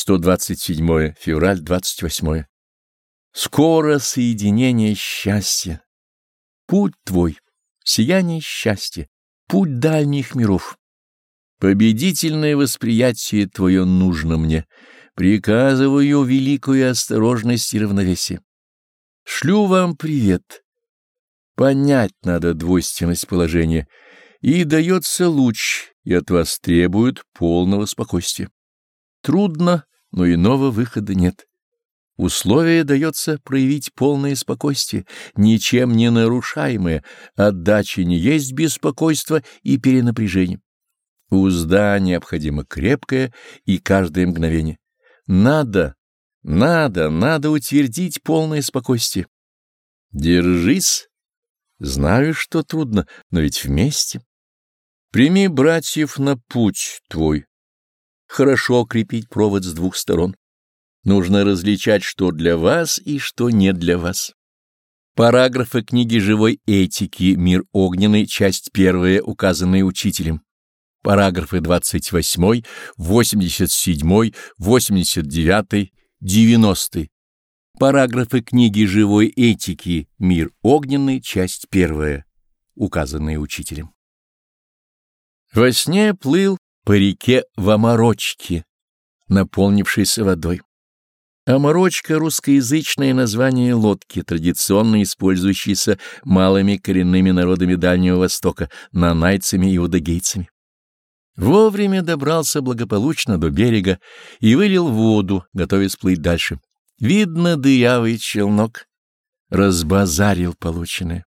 127 февраль 28. Скоро соединение счастья. Путь твой, сияние счастья, путь дальних миров. Победительное восприятие твое нужно мне. Приказываю великую осторожность и равновесие. Шлю вам привет. Понять надо двойственность положения, и дается луч, и от вас требуют полного спокойствия. Трудно, но иного выхода нет. Условие дается проявить полное спокойствие, ничем не нарушаемое, отдача не есть беспокойство и перенапряжение. Узда необходимо крепкое и каждое мгновение. Надо, надо, надо утвердить полное спокойствие. Держись. Знаю, что трудно, но ведь вместе. Прими братьев на путь твой. Хорошо крепить провод с двух сторон. Нужно различать, что для вас и что не для вас. Параграфы книги живой этики «Мир огненный», часть первая, указанные учителем. Параграфы 28, 87, 89, 90. Параграфы книги живой этики «Мир огненный», часть первая, указанные учителем. Во сне плыл по реке в Оморочке, наполнившейся водой. Оморочка — русскоязычное название лодки, традиционно использующейся малыми коренными народами Дальнего Востока, нанайцами и удагейцами. Вовремя добрался благополучно до берега и вылил воду, готовясь плыть дальше. Видно, дырявый челнок разбазарил полученное.